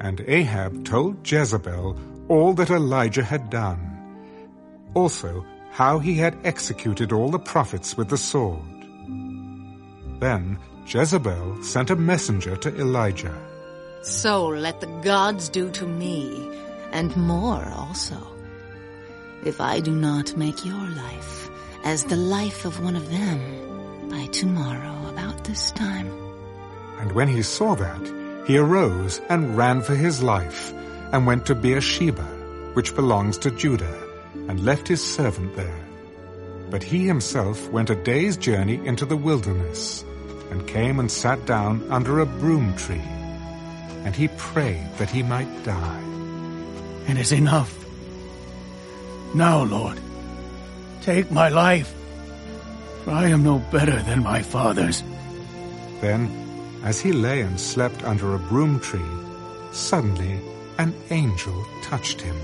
And Ahab told Jezebel all that Elijah had done, also how he had executed all the prophets with the sword. Then Jezebel sent a messenger to Elijah. So let the gods do to me, and more also, if I do not make your life as the life of one of them by tomorrow about this time. And when he saw that, he arose and ran for his life, and went to Beersheba, which belongs to Judah, and left his servant there. But he himself went a day's journey into the wilderness, and came and sat down under a broom tree. And he prayed that he might die. And it is enough. Now, Lord, take my life, for I am no better than my fathers. Then, as he lay and slept under a broom tree, suddenly an angel touched him.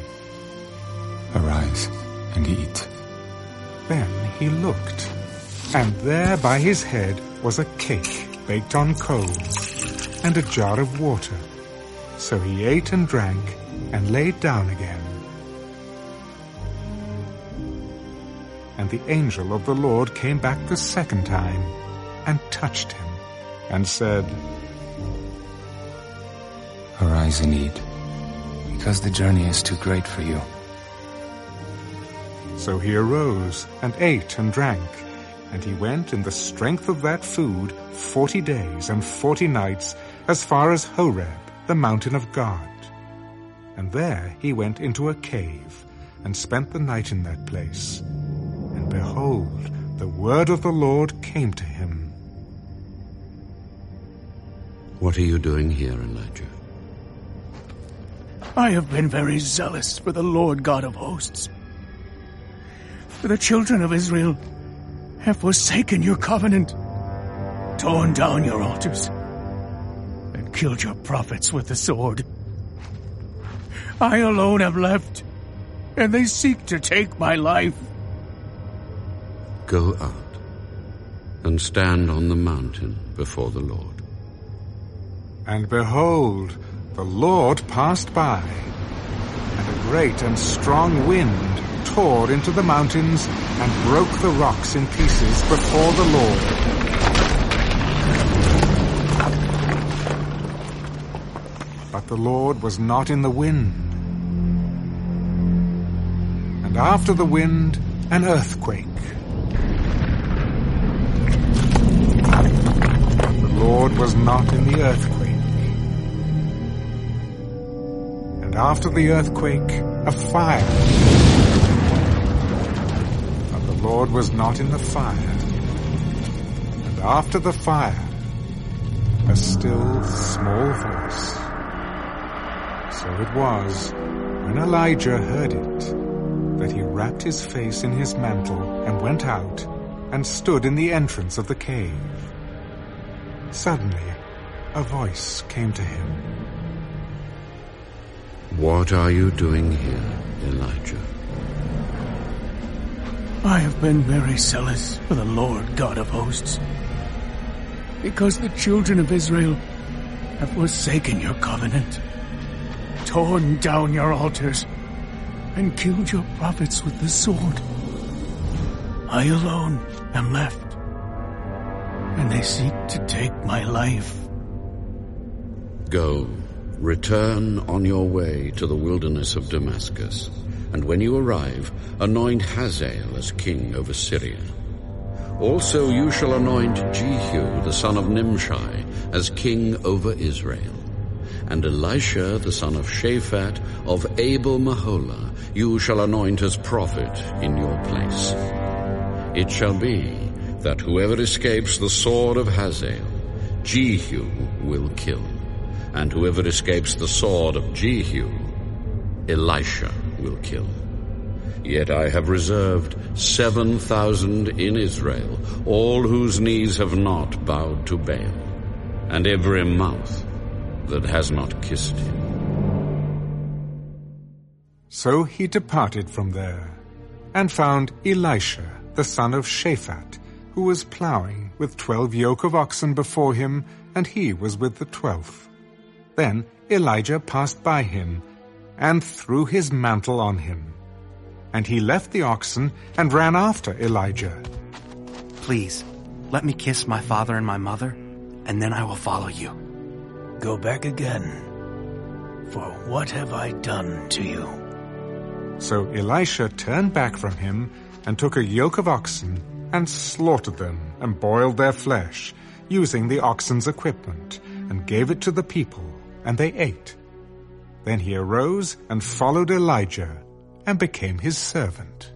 Arise and eat. Then he looked, and there by his head was a cake baked on coals, and a jar of water. So he ate and drank, and lay down again. And the angel of the Lord came back the second time, and touched him, and said, Arise and eat, because the journey is too great for you. So he arose, and ate and drank, and he went in the strength of that food forty days and forty nights as far as Horeb, the mountain of God. And there he went into a cave, and spent the night in that place. And behold, the word of the Lord came to him. What are you doing here, Elijah? I have been very zealous for the Lord God of hosts. For the children of Israel have forsaken your covenant, torn down your altars, and killed your prophets with the sword. I alone have left, and they seek to take my life. Go out and stand on the mountain before the Lord. And behold, the Lord passed by, and a great and strong wind tore into the mountains and broke the rocks in pieces before the Lord. But the Lord was not in the wind. And after the wind, an earthquake. The Lord was not in the earthquake. And after the earthquake, a fire. But the Lord was not in the fire. And after the fire, a still small voice. So it was, when Elijah heard it, that he wrapped his face in his mantle and went out and stood in the entrance of the cave. Suddenly, a voice came to him. What are you doing here, Elijah? I have been very zealous for the Lord God of hosts, because the children of Israel have forsaken your covenant, torn down your altars, and killed your prophets with the sword. I alone am left, and they seek to take my life. Go, return on your way to the wilderness of Damascus, and when you arrive, anoint Hazael as king over Syria. Also you shall anoint Jehu the son of Nimshi as king over Israel. And Elisha the son of Shaphat of Abel Meholah you shall anoint as prophet in your place. It shall be that whoever escapes the sword of Hazael, Jehu will kill, and whoever escapes the sword of Jehu, Elisha will kill. Yet I have reserved seven thousand in Israel, all whose knees have not bowed to Baal, and every mouth that has not kissed him. So he departed from there, and found Elisha, the son of Shaphat, who was plowing with twelve yoke of oxen before him, and he was with the twelfth. Then Elijah passed by him, and threw his mantle on him. And he left the oxen and ran after Elijah. Please, let me kiss my father and my mother, and then I will follow you. Go back again. For what have I done to you? So Elisha turned back from him and took a yoke of oxen and slaughtered them and boiled their flesh, using the oxen's equipment, and gave it to the people, and they ate. Then he arose and followed Elijah and became his servant.